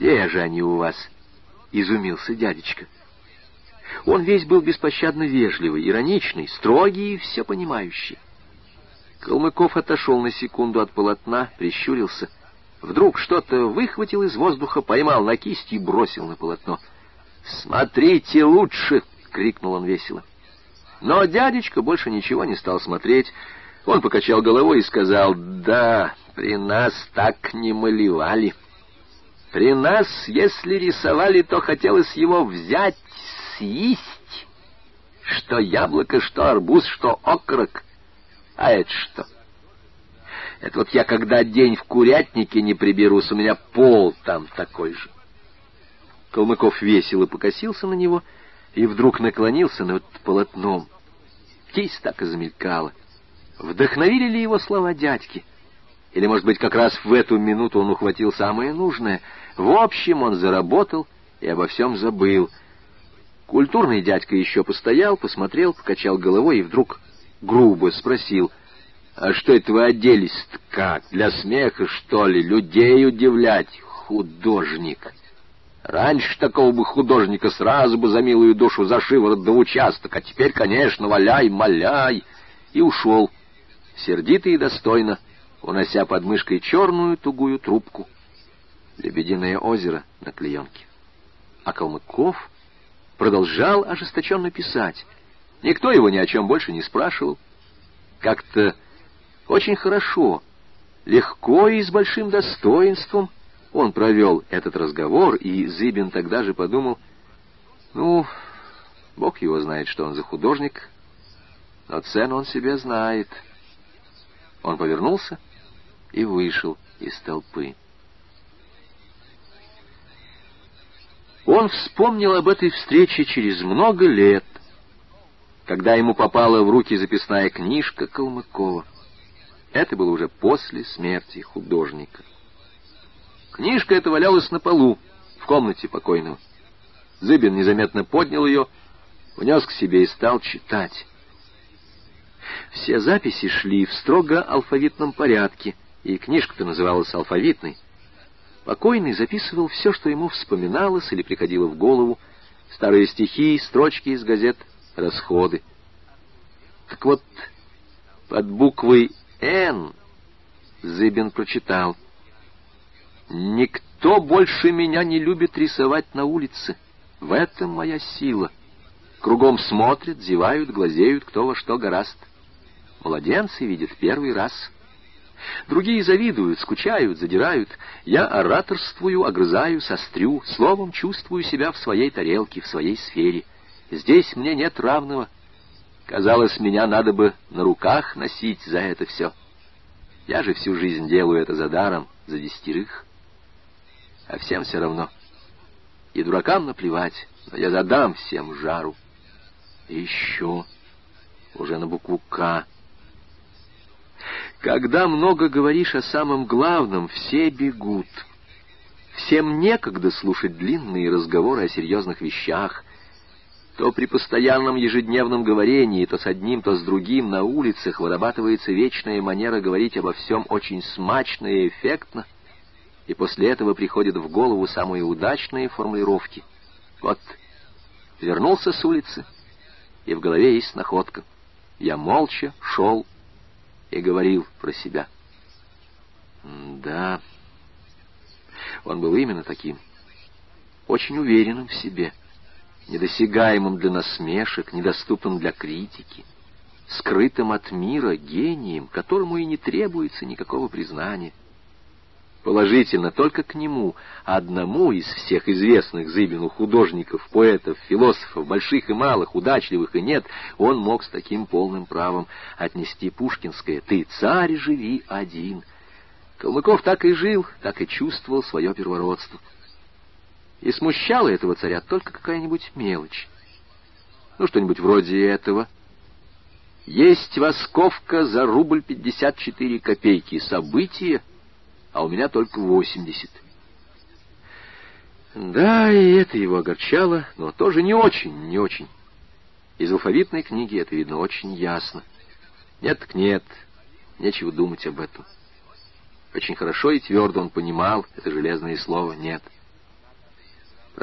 «Где же они у вас?» — изумился дядечка. Он весь был беспощадно вежливый, ироничный, строгий и все понимающий. Калмыков отошел на секунду от полотна, прищурился. Вдруг что-то выхватил из воздуха, поймал на кисть и бросил на полотно. «Смотрите лучше!» — крикнул он весело. Но дядечка больше ничего не стал смотреть. Он покачал головой и сказал, «Да, при нас так не малевали. При нас, если рисовали, то хотелось его взять, съесть. Что яблоко, что арбуз, что окорок. А это что? Это вот я, когда день в курятнике не приберусь, у меня пол там такой же». Калмыков весело покосился на него — и вдруг наклонился над полотном. Кисть так и замелькала. Вдохновили ли его слова дядьки? Или, может быть, как раз в эту минуту он ухватил самое нужное? В общем, он заработал и обо всем забыл. Культурный дядька еще постоял, посмотрел, покачал головой и вдруг грубо спросил, «А что это вы оделись-то как? Для смеха, что ли? Людей удивлять? Художник!» Раньше такого бы художника сразу бы за милую душу за шиворот да участок, а теперь, конечно, валяй, моляй. И ушел, сердито и достойно, унося под мышкой черную тугую трубку. Лебединое озеро на клеенке. А Калмыков продолжал ожесточенно писать. Никто его ни о чем больше не спрашивал. Как-то очень хорошо, легко и с большим достоинством — он провел этот разговор, и Зыбин тогда же подумал, ну, бог его знает, что он за художник, но цену он себе знает. Он повернулся и вышел из толпы. Он вспомнил об этой встрече через много лет, когда ему попала в руки записная книжка Калмыкова. Это было уже после смерти художника. Книжка эта валялась на полу, в комнате покойного. Зыбин незаметно поднял ее, внес к себе и стал читать. Все записи шли в строго алфавитном порядке, и книжка-то называлась алфавитной. Покойный записывал все, что ему вспоминалось или приходило в голову, старые стихи, строчки из газет, расходы. Так вот, под буквой «Н» Зыбин прочитал — Никто больше меня не любит рисовать на улице. В этом моя сила. Кругом смотрят, зевают, глазеют, кто во что гораст. Младенцы видят первый раз. Другие завидуют, скучают, задирают. Я ораторствую, огрызаю, сострю, словом чувствую себя в своей тарелке, в своей сфере. Здесь мне нет равного. Казалось, меня надо бы на руках носить за это все. Я же всю жизнь делаю это за даром, за десятерых а всем все равно. И дуракам наплевать, но я задам всем жару. И еще, уже на букву «К». Когда много говоришь о самом главном, все бегут. Всем некогда слушать длинные разговоры о серьезных вещах. То при постоянном ежедневном говорении, то с одним, то с другим на улицах вырабатывается вечная манера говорить обо всем очень смачно и эффектно — и после этого приходят в голову самые удачные формулировки. Вот, вернулся с улицы, и в голове есть находка. Я молча шел и говорил про себя. да, он был именно таким, очень уверенным в себе, недосягаемым для насмешек, недоступным для критики, скрытым от мира гением, которому и не требуется никакого признания. Положительно только к нему, одному из всех известных Зыбину художников, поэтов, философов, больших и малых, удачливых и нет, он мог с таким полным правом отнести пушкинское «Ты, царь, живи один». Калмыков так и жил, так и чувствовал свое первородство. И смущала этого царя только какая-нибудь мелочь. Ну, что-нибудь вроде этого. Есть восковка за рубль пятьдесят четыре копейки. Событие — а у меня только восемьдесят. Да, и это его огорчало, но тоже не очень, не очень. Из алфавитной книги это видно очень ясно. Нет так нет, нечего думать об этом. Очень хорошо и твердо он понимал это железное слово «нет».